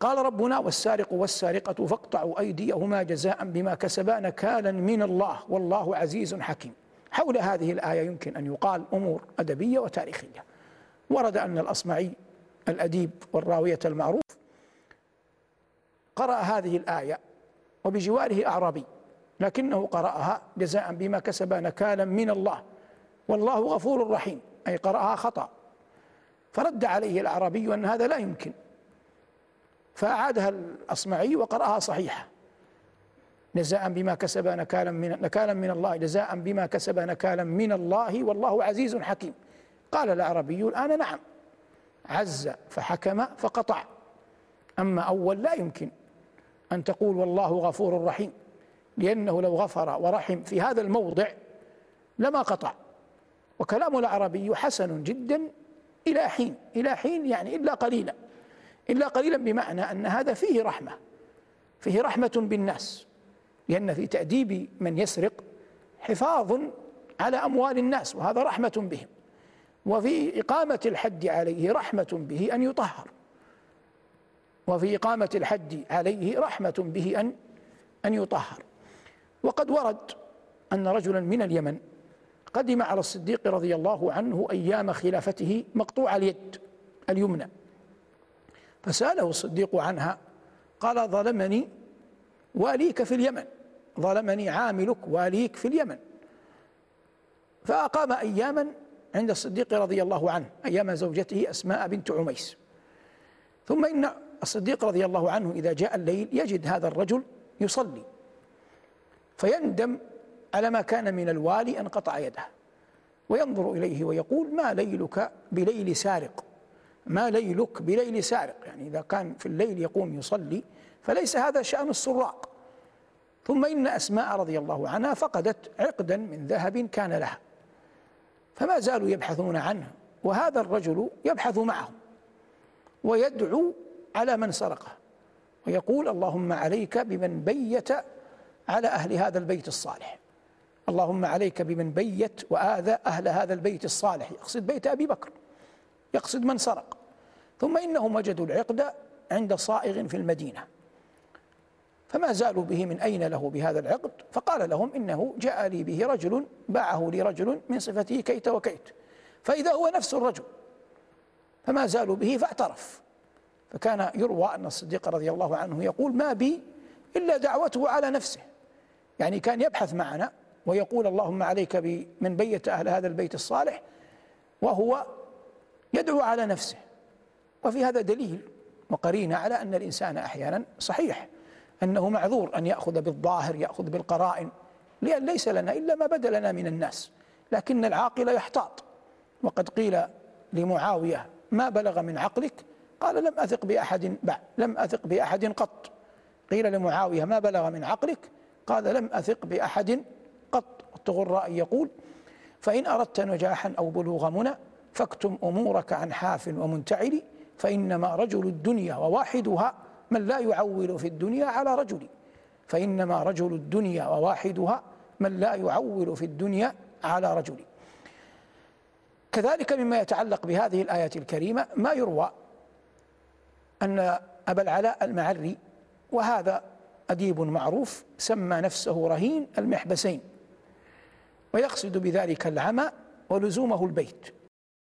قال ربنا والسارق والسارقة فاقطعوا أيديهما جزاء بما كسبا نكالا من الله والله عزيز حكيم. حول هذه الآية يمكن أن يقال أمور أدبية وتاريخية. ورد أن الأصمعي الأديب والراوية المعروف قرأ هذه الآية وبجواره أعرابي لكنه قرأها جزاء بما كسب نكالا من الله والله غفور رحيم أي قرأها خطأ. فرد عليه الأعرابي أن هذا لا يمكن. فأعادها الأصمعي وقرأها صحيحة. جزاء بما كسب نكالا من نكالا من الله. جزاء بما كسب نكالا من الله. والله عزيز حكيم. قال الأعرابي الآن نعم. عز فحكم فقطع. أما أول لا يمكن أن تقول والله غفور رحيم لأنه لو غفر ورحم في هذا الموضع لما قطع. وكلام العربي حسن جدا إلى حين إلى حين يعني إلا قليلا. إلا قليلا بمعنى أن هذا فيه رحمة فيه رحمة بالناس لأن في تأديب من يسرق حفاظ على أموال الناس وهذا رحمة بهم. وفي إقامة الحد عليه رحمة به أن يطهر. وفي إقامة الحد عليه رحمة به أن أن يطهر. وقد ورد أن رجلا من اليمن قدم على الصديق رضي الله عنه أيام خلافته مقطوع اليد اليمنى. فسأله الصديق عنها قال ظلمني واليك في اليمن ظلمني عاملك واليك في اليمن. فأقام أياما عند الصديق رضي الله عنه أيام زوجته أسماء بنت عميس. ثم إن الصديق رضي الله عنه إذا جاء الليل يجد هذا الرجل يصلي فيندم على ما كان من الوالي أن قطع يده وينظر إليه ويقول ما ليلك بليل سارق؟ ما ليلك بليل سارق. يعني إذا كان في الليل يقوم يصلي فليس هذا شأن السراق. ثم إن أسماء رضي الله عنها فقدت عقدا من ذهب كان لها. فما زالوا يبحثون عنه وهذا الرجل يبحث معهم ويدعو على من سرقه ويقول اللهم عليك بمن بيت على أهل هذا البيت الصالح. اللهم عليك بمن بيت وآذى أهل هذا البيت الصالح. يقصد بيت أبي بكر يقصد من سرق. ثم إنهم وجدوا العقد عند صائغ في المدينة. فما زالوا به من أين له بهذا العقد؟ فقال لهم إنه جاء لي به رجل باعه لي رجل من صفته كيت وكيت. فإذا هو نفس الرجل. فما زالوا به فاعترف. فكان يروى أن الصديق رضي الله عنه يقول ما بي إلا دعوته على نفسه. يعني كان يبحث معنا ويقول اللهم عليك بمن بيت أهل هذا البيت الصالح وهو يدعو على نفسه. وفي هذا دليل وقرينة على أن الإنسان أحيانا صحيح أنه معذور أن يأخذ بالظاهر يأخذ بالقرائن لأن ليس لنا إلا ما بدا لنا من الناس لكن العاقل يحتاط. وقد قيل لمعاوية ما بلغ من عقلك؟ قال لم أثق بأحد بعد لم أثق بأحد قط. قيل لمعاوية ما بلغ من عقلك؟ قال لم أثق بأحد قط. الطغراء يقول فإن أردت نجاحا أو بلوغ منى فاكتم أمورك عن حاف ومنتعل فإنما رجل الدنيا وواحدها من لا يعول في الدنيا على رجل. فإنما رجل الدنيا وواحدها من لا يعول في الدنيا على رجل. كذلك مما يتعلق بهذه الآية الكريمة ما يروى أن أبا العلاء المعري وهذا أديب معروف سمى نفسه رهين المحبسين ويقصد بذلك العمى ولزومه البيت.